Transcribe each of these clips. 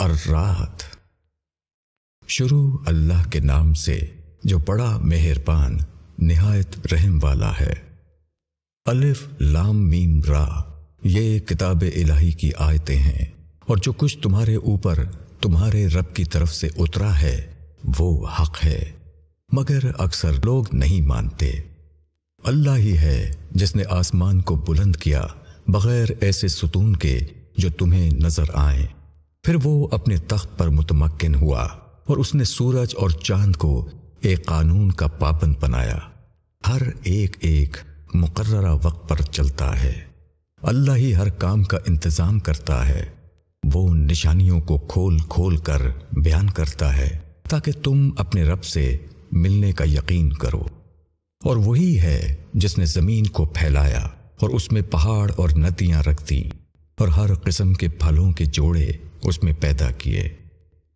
الرات شروع اللہ کے نام سے جو بڑا مہربان، نہایت رحم والا ہے۔ الف لام میم را، یہ کتاب الہی کی آیتیں ہیں۔ اور جو کچھ تمہارے اوپر، تمہارے رب کی طرف سے اترا ہے، وہ حق ہے۔ مگر اکثر لوگ نہیں مانتے۔ اللہ ہی ہے جس نے آسمان کو بلند کیا، بغیر ایسے ستون کے جو تمہیں نظر آئیں۔ پھر وہ اپنے تخت پر متمکن ہوا اور اس نے سورج اور چاند کو ایک قانون کا پابند بنایا۔ ہر ایک ایک مقررہ وقت پر چلتا ہے۔ اللہ ہی ہر کام کا انتظام کرتا ہے۔ وہ نشانیوں کو کھول کھول کر بیان کرتا ہے تاکہ تم اپنے رب سے ملنے کا یقین کرو۔ اور وہی ہے جس نے زمین کو پھیلایا اور اس میں پہاڑ اور ندیاں رکھ دیں اور ہر قسم کے پھلوں کے جوڑے اس میں پیدا کیے۔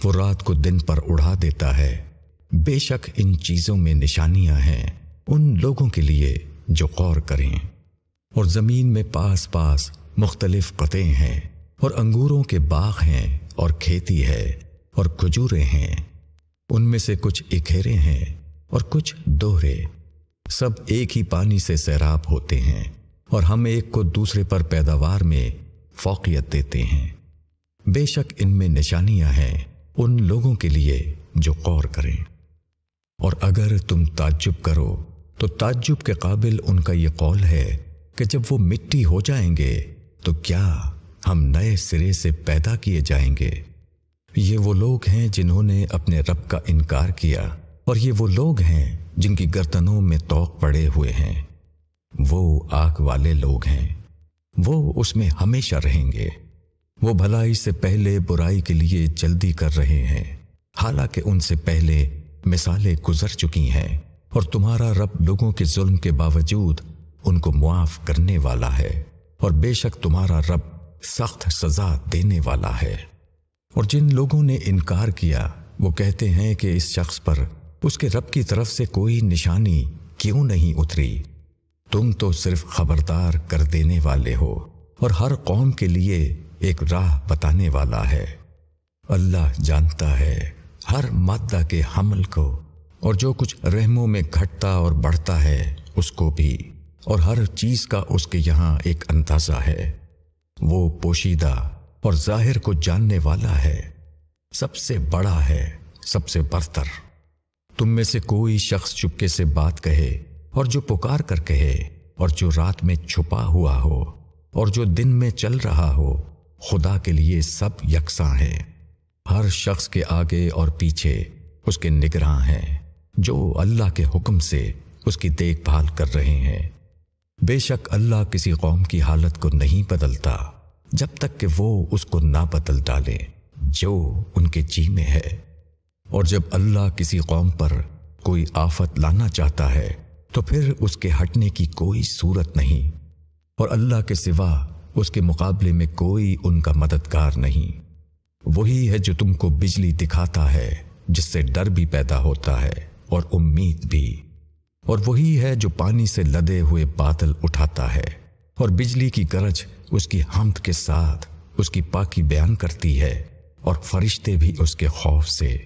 وہ رات کو دن پر اڑا دیتا ہے۔ بے شک ان چیزوں میں نشانیاں ہیں ان لوگوں کے لیے جو غور کریں۔ اور زمین میں پاس پاس مختلف قطع ہیں اور انگوروں کے باغ ہیں اور کھیتی ہے اور کھجورے ہیں۔ ان میں سے کچھ اکھیرے ہیں اور کچھ دوہرے۔ سب ایک ہی پانی سے سیراب ہوتے ہیں اور ہم ایک کو دوسرے پر پیداوار میں فوقیت دیتے ہیں۔ بے شک ان میں نشانیاں ہیں ان لوگوں کے لیے جو غور کریں۔ اور اگر تم تعجب کرو، تو تعجب کے قابل ان کا یہ قول ہے کہ جب وہ مٹی ہو جائیں گے، تو کیا ہم نئے سرے سے پیدا کیے جائیں گے؟ یہ وہ لوگ ہیں جنہوں نے اپنے رب کا انکار کیا، اور یہ وہ لوگ ہیں جن کی گردنوں میں توق پڑے ہوئے ہیں۔ وہ آگ والے لوگ ہیں۔ وہ اس میں ہمیشہ رہیں گے۔ وہ بھلائی سے پہلے برائی کے لیے جلدی کر رہے ہیں۔ حالانکہ ان سے پہلے مثالیں گزر چکی ہیں اور تمہارا رب لوگوں کے ظلم کے باوجود ان کو معاف کرنے والا ہے اور بے شک تمہارا رب سخت سزا دینے والا ہے۔ اور جن لوگوں نے انکار کیا، وہ کہتے ہیں کہ اس شخص پر اس کے رب کی طرف سے کوئی نشانی کیوں نہیں اتری؟ تم تو صرف خبردار کر دینے والے ہو اور ہر قوم کے لیے ایک راہ بتانے والا ہے۔ اللہ جانتا ہے ہر مادہ کے حمل کو، اور جو کچھ رحموں میں گھٹتا اور بڑھتا ہے، اس کو بھی۔ اور ہر چیز کا اس کے یہاں ایک اندازہ ہے۔ وہ پوشیدہ اور ظاہر کو جاننے والا ہے۔ سب سے بڑا ہے، سب سے برتر۔ تم میں سے کوئی شخص چپکے سے بات کہے، اور جو پکار کر کہے، اور جو رات میں چھپا ہوا ہو، اور جو دن میں چل رہا ہو۔ خدا کے لیے سب یکساں ہے ہر شخص کے آگے اور پیچھے اس کے نگراں ہیں، جو اللہ کے حکم سے اس کی دیکھ بھال کر رہے ہیں۔ بے شک اللہ کسی قوم کی حالت کو نہیں بدلتا، جب تک کہ وہ اس کو نہ بدل ڈالے جو ان کے جی میں ہے۔ اور جب اللہ کسی قوم پر کوئی آفت لانا چاہتا ہے، تو پھر اس کے ہٹنے کی کوئی صورت نہیں۔ اور اللہ کے سوا اس کے مقابلے میں کوئی ان کا مددگار نہیں۔ وہی ہے جو تم کو بجلی دکھاتا ہے، جس سے ڈر بھی پیدا ہوتا ہے اور امید بھی۔ اور وہی ہے جو پانی سے لدے ہوئے بادل اٹھاتا ہے، اور بجلی کی گرج اس کی حمد کے ساتھ اس کی پاکی بیان کرتی ہے، اور فرشتے بھی اس کے خوف سے۔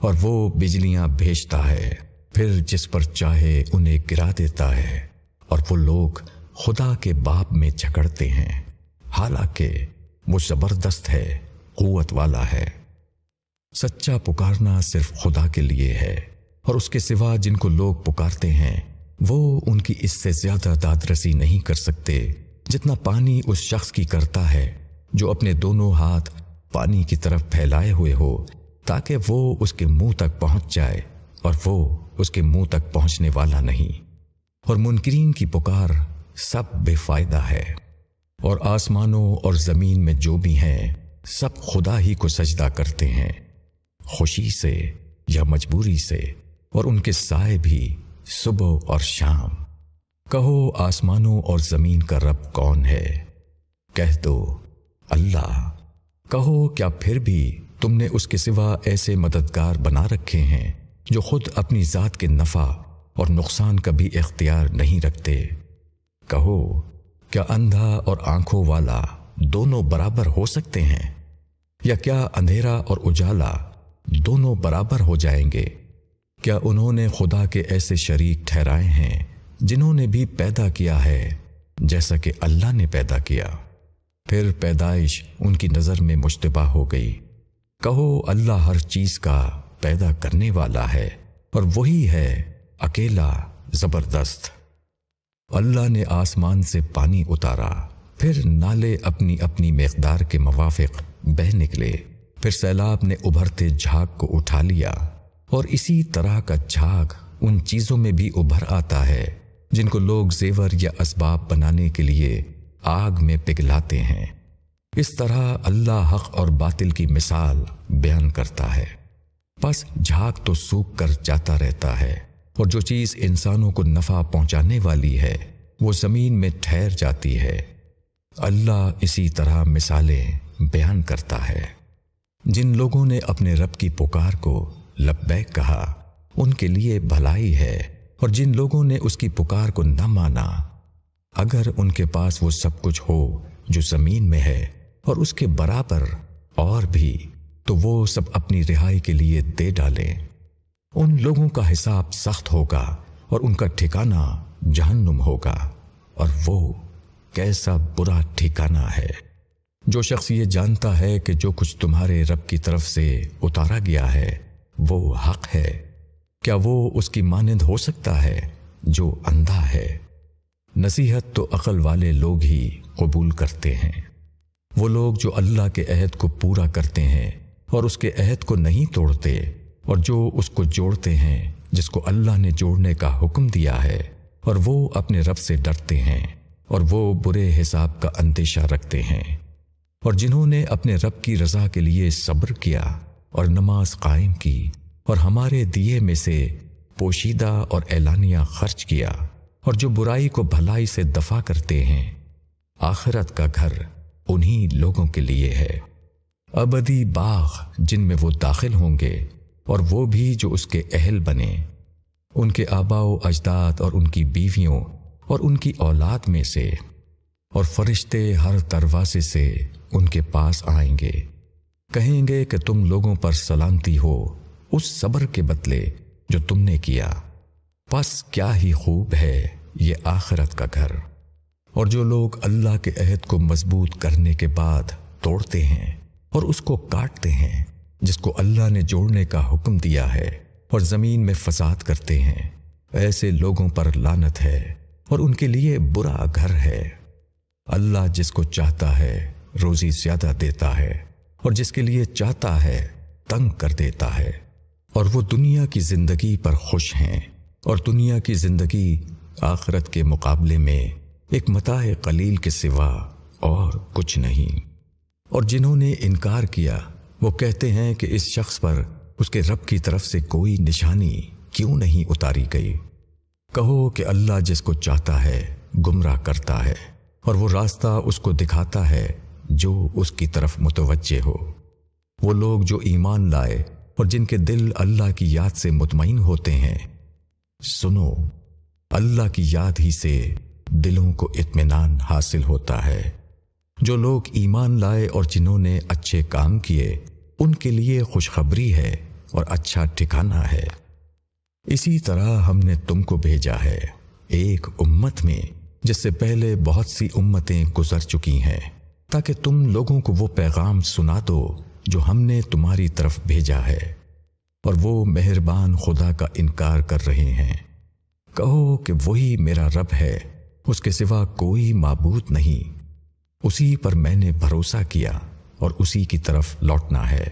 اور وہ بجلیاں بھیجتا ہے، پھر جس پر چاہے انہیں گرا دیتا ہے۔ اور وہ لوگ خدا کے باپ میں جھگڑتے ہیں۔ حالانکہ وہ زبردست ہے، قوت والا ہے۔ سچا پکارنا صرف خدا کے لیے ہے، اور اس کے سوا جن کو لوگ پکارتے ہیں، وہ ان کی اس سے زیادہ دادرسی نہیں کر سکتے جتنا پانی اس شخص کی کرتا ہے، جو اپنے دونوں ہاتھ پانی کی طرف پھیلائے ہوئے ہو، تاکہ وہ اس کے منہ تک پہنچ جائے، اور وہ اس کے منہ تک پہنچنے والا نہیں۔ اور منکرین کی پکار سب بے فائدہ ہے۔ اور آسمانوں اور زمین میں جو بھی ہیں، سب خدا ہی کو سجدہ کرتے ہیں۔ خوشی سے یا مجبوری سے، اور ان کے سائے بھی صبح اور شام۔ کہو آسمانوں اور زمین کا رب کون ہے؟ کہہ دو، اللہ۔ کہو کیا پھر بھی تم نے اس کے سوا ایسے مددگار بنا رکھے ہیں جو خود اپنی ذات کے نفع اور نقصان کا بھی اختیار نہیں رکھتے۔ کہو، کیا اندھا اور آنکھوں والا دونوں برابر ہو سکتے ہیں؟ یا کیا اندھیرا اور اجالا دونوں برابر ہو جائیں گے؟ کیا انہوں نے خدا کے ایسے شریک ٹھہرائے ہیں جنہوں نے بھی پیدا کیا ہے جیسا کہ اللہ نے پیدا کیا؟ پھر پیدائش ان کی نظر میں مشتبہ ہو گئی۔ کہو، اللہ ہر چیز کا پیدا کرنے والا ہے اور وہی ہے اکیلا زبردست۔ اللہ نے آسمان سے پانی اتارا، پھر نالے اپنی اپنی مقدار کے موافق بہ نکلے۔ پھر سیلاب نے ابھرتے جھاگ کو اٹھا لیا، اور اسی طرح کا جھاگ ان چیزوں میں بھی ابھر آتا ہے، جن کو لوگ زیور یا اسباب بنانے کے لیے آگ میں پگلاتے ہیں۔ اس طرح اللہ حق اور باطل کی مثال بیان کرتا ہے۔ بس جھاگ تو سوکھ کر جاتا رہتا ہے۔ اور جو چیز انسانوں کو نفع پہنچانے والی ہے، وہ زمین میں ٹھہر جاتی ہے۔ اللہ اسی طرح مثالیں بیان کرتا ہے۔ جن لوگوں نے اپنے رب کی پکار کو لبیک کہا، ان کے لیے بھلائی ہے۔ اور جن لوگوں نے اس کی پکار کو نہ مانا، اگر ان کے پاس وہ سب کچھ ہو جو زمین میں ہے اور اس کے برابر اور بھی، تو وہ سب اپنی رہائی کے لیے دے ڈالیں۔ ان لوگوں کا حساب سخت ہوگا اور ان کا ٹھکانہ جہنم ہوگا اور وہ کیسا برا ٹھکانہ ہے۔ جو شخص یہ جانتا ہے کہ جو کچھ تمہارے رب کی طرف سے اتارا گیا ہے، وہ حق ہے۔ کیا وہ اس کی مانند ہو سکتا ہے جو اندھا ہے؟ نصیحت تو عقل والے لوگ ہی قبول کرتے ہیں۔ وہ لوگ جو اللہ کے عہد کو پورا کرتے ہیں اور اس کے عہد کو نہیں توڑتے اور جو اس کو جوڑتے ہیں، جس کو اللہ نے جوڑنے کا حکم دیا ہے، اور وہ اپنے رب سے ڈرتے ہیں، اور وہ برے حساب کا اندیشہ رکھتے ہیں۔ اور جنہوں نے اپنے رب کی رضا کے لیے صبر کیا اور نماز قائم کی، اور ہمارے دیے میں سے پوشیدہ اور اعلانیہ خرچ کیا، اور جو برائی کو بھلائی سے دفاع کرتے ہیں، آخرت کا گھر انہی لوگوں کے لیے ہے۔ ابدی باغ جن میں وہ داخل ہوں گے اور وہ بھی جو اس کے اہل بنے۔ ان کے آبا و اجداد اور ان کی بیویوں اور ان کی اولاد میں سے۔ اور فرشتے ہر دروازے سے ان کے پاس آئیں گے۔ کہیں گے کہ تم لوگوں پر سلامتی ہو اس صبر کے بدلے جو تم نے کیا۔ بس کیا ہی خوب ہے یہ آخرت کا گھر۔ اور جو لوگ اللہ کے عہد کو مضبوط کرنے کے بعد توڑتے ہیں اور اس کو کاٹتے ہیں۔ جس کو اللہ نے جوڑنے کا حکم دیا ہے اور زمین میں فساد کرتے ہیں۔ ایسے لوگوں پر لانت ہے اور ان کے لیے برا گھر ہے۔ اللہ جس کو چاہتا ہے، روزی زیادہ دیتا ہے اور جس کے لیے چاہتا ہے، تنگ کر دیتا ہے۔ اور وہ دنیا کی زندگی پر خوش ہیں اور دنیا کی زندگی آخرت کے مقابلے میں ایک متاع قلیل کے سوا اور کچھ نہیں۔ اور جنہوں نے انکار کیا وہ کہتے ہیں کہ اس شخص پر اس کے رب کی طرف سے کوئی نشانی کیوں نہیں اتاری گئی؟ کہو کہ اللہ جس کو چاہتا ہے، گمراہ کرتا ہے، اور وہ راستہ اس کو دکھاتا ہے جو اس کی طرف متوجہ ہو۔ وہ لوگ جو ایمان لائے اور جن کے دل اللہ کی یاد سے مطمئن ہوتے ہیں، سنو، اللہ کی یاد ہی سے دلوں کو اطمینان حاصل ہوتا ہے۔ جو لوگ ایمان لائے اور جنہوں نے اچھے کام کیے، ان کے لیے خوشخبری ہے اور اچھا ٹھکانہ ہے۔ اسی طرح ہم نے تم کو بھیجا ہے، ایک امت میں، جس سے پہلے بہت سی امتیں گزر چکی ہیں۔ تاکہ تم لوگوں کو وہ پیغام سنا دو جو ہم نے تمہاری طرف بھیجا ہے۔ اور وہ مہربان خدا کا انکار کر رہے ہیں۔ کہو کہ وہی میرا رب ہے، اس کے سوا کوئی معبود نہیں۔ اسی پر میں نے بھروسہ کیا اور اسی کی طرف لوٹنا ہے۔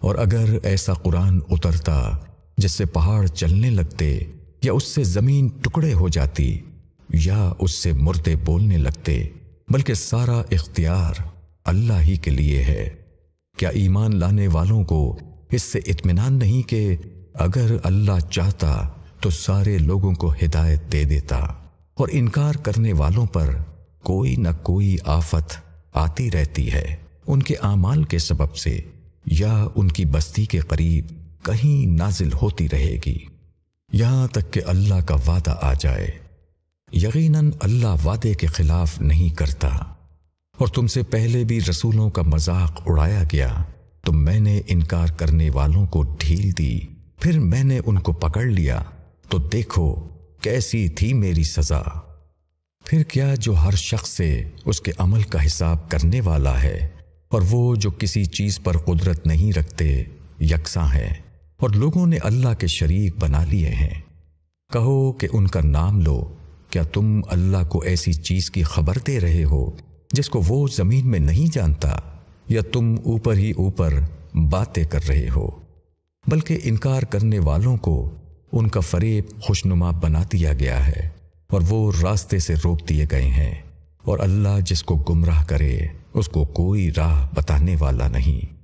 اور اگر ایسا قرآن اترتا جس سے پہاڑ چلنے لگتے یا اس سے زمین ٹکڑے ہو جاتی یا اس سے مردے بولنے لگتے، بلکہ سارا اختیار اللہ ہی کے لیے ہے۔ کیا ایمان لانے والوں کو اس سے اطمینان نہیں کہ اگر اللہ چاہتا تو سارے لوگوں کو ہدایت دے دیتا اور انکار کرنے والوں پر کوئی نہ کوئی آفت آتی رہتی ہے۔ ان کے اعمال کے سبب سے یا ان کی بستی کے قریب کہیں نازل ہوتی رہے گی۔ یہاں تک کہ اللہ کا وعدہ آ جائے۔ یقیناً اللہ وعدے کے خلاف نہیں کرتا۔ اور تم سے پہلے بھی رسولوں کا مذاق اڑایا گیا، تو میں نے انکار کرنے والوں کو ڈھیل دی۔ پھر میں نے ان کو پکڑ لیا۔ تو دیکھو کیسی تھی میری سزا۔ پھر کیا جو ہر شخص سے اس کے عمل کا حساب کرنے والا ہے اور وہ جو کسی چیز پر قدرت نہیں رکھتے، یکساں ہے اور لوگوں نے اللہ کے شریک بنا لیے ہیں۔ کہو کہ ان کا نام لو۔ کیا تم اللہ کو ایسی چیز کی خبر دے رہے ہو جس کو وہ زمین میں نہیں جانتا؟ یا تم اوپر ہی اوپر باتیں کر رہے ہو؟ بلکہ انکار کرنے والوں کو ان کا فریب خوشنما بنا دیا گیا ہے۔ اور وہ راستے سے روک دیے گئے ہیں۔ اور اللہ جس کو گمراہ کرے، اس کو کوئی راہ بتانے والا نہیں۔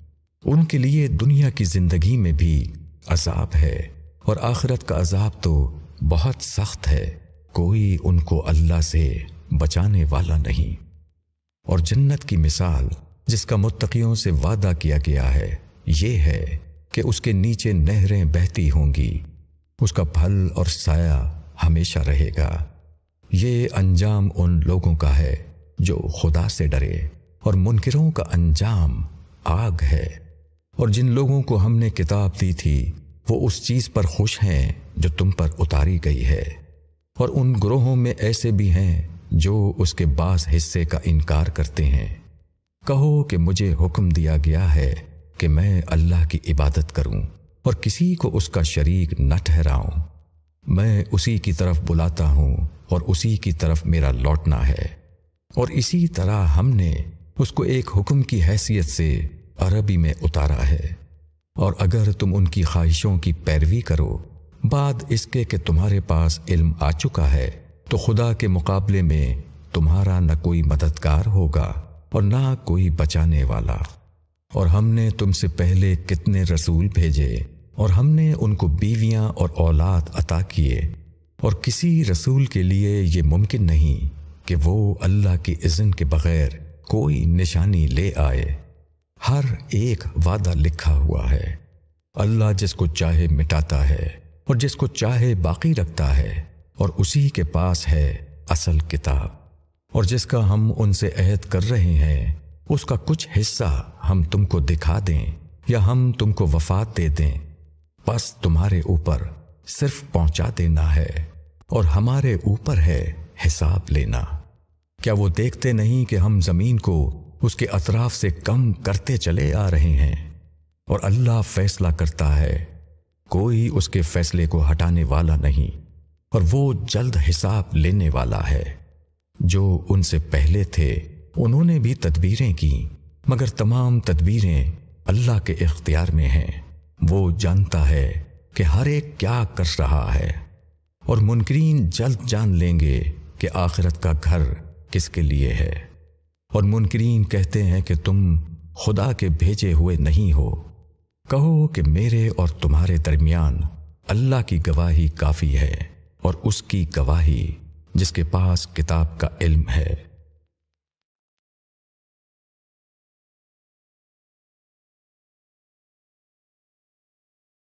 ان کے لیے دنیا کی زندگی میں بھی عذاب ہے۔ اور آخرت کا عذاب تو بہت سخت ہے۔ کوئی ان کو اللہ سے بچانے والا نہیں۔ اور جنت کی مثال جس کا متقیوں سے وعدہ کیا گیا ہے، یہ ہے کہ اس کے نیچے نہریں بہتی ہوں گی۔ اس کا پھل اور سایہ ہمیشہ رہے گا۔ یہ انجام ان لوگوں کا ہے جو خدا سے ڈرے اور منکروں کا انجام آگ ہے۔ اور جن لوگوں کو ہم نے کتاب دی تھی، وہ اس چیز پر خوش ہیں جو تم پر اتاری گئی ہے۔ اور ان گروہوں میں ایسے بھی ہیں جو اس کے بعض حصے کا انکار کرتے ہیں۔ کہو کہ مجھے حکم دیا گیا ہے کہ میں اللہ کی عبادت کروں اور کسی کو اس کا شریک نہ ٹھہراؤں۔ میں اسی کی طرف بلاتا ہوں اور اسی کی طرف میرا لوٹنا ہے۔ اور اسی طرح ہم نے اس کو ایک حکم کی حیثیت سے عربی میں اتارا ہے۔ اور اگر تم ان کی خواہشوں کی پیروی کرو، بعد اس کے کہ تمہارے پاس علم آ چکا ہے، تو خدا کے مقابلے میں تمہارا نہ کوئی مددگار ہوگا اور نہ کوئی بچانے والا۔ اور ہم نے تم سے پہلے کتنے رسول بھیجے؟ اور ہم نے ان کو بیویاں اور اولاد عطا کیے۔ اور کسی رسول کے لیے یہ ممکن نہیں کہ وہ اللہ کی اذن کے بغیر کوئی نشانی لے آئے۔ ہر ایک وعدہ لکھا ہوا ہے۔ اللہ جس کو چاہے مٹاتا ہے اور جس کو چاہے باقی رکھتا ہے اور اسی کے پاس ہے اصل کتاب۔ اور جس کا ہم ان سے عہد کر رہے ہیں، اس کا کچھ حصہ ہم تم کو دکھا دیں یا ہم تم کو وفات دے دیں۔ بس تمہارے اوپر صرف پہنچا دینا ہے اور ہمارے اوپر ہے حساب لینا۔ کیا وہ دیکھتے نہیں کہ ہم زمین کو اس کے اطراف سے کم کرتے چلے آ رہے ہیں؟ اور اللہ فیصلہ کرتا ہے، کوئی اس کے فیصلے کو ہٹانے والا نہیں، اور وہ جلد حساب لینے والا ہے۔ جو ان سے پہلے تھے، انہوں نے بھی تدبیریں کی مگر تمام تدبیریں اللہ کے اختیار میں ہیں۔ وہ جانتا ہے کہ ہر ایک کیا کر رہا ہے اور منکرین جلد جان لیں گے کہ آخرت کا گھر کس کے لیے ہے۔ اور منکرین کہتے ہیں کہ تم خدا کے بھیجے ہوئے نہیں ہو۔ کہو کہ میرے اور تمہارے درمیان اللہ کی گواہی کافی ہے اور اس کی گواہی جس کے پاس کتاب کا علم ہے۔